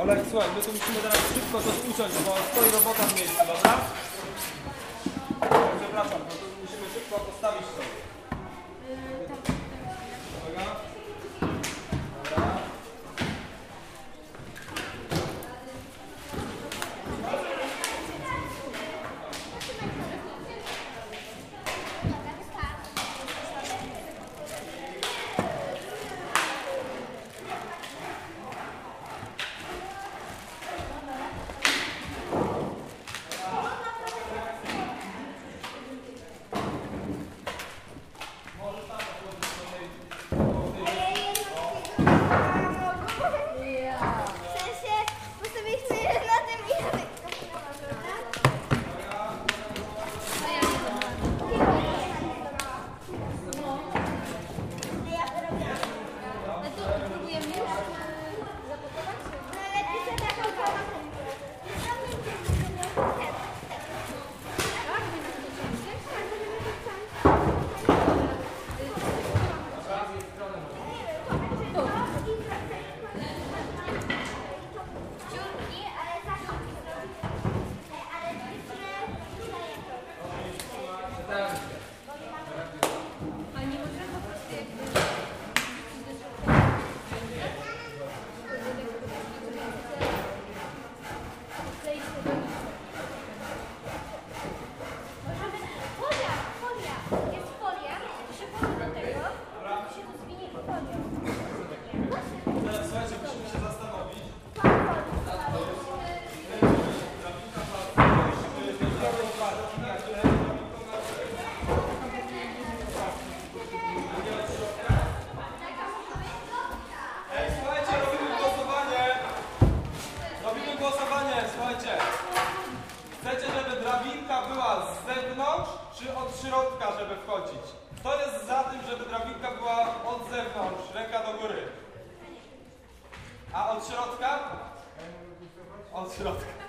Olek, słuchaj, my tu musimy teraz szybko to uciąć, bo stoi robota w miejscu, dobra? Przepraszam, bo tu musimy szybko postawić to. Drabinka była z zewnątrz, czy od środka, żeby wchodzić? Kto jest za tym, żeby drabinka była od zewnątrz, ręka do góry? A od środka? Od środka.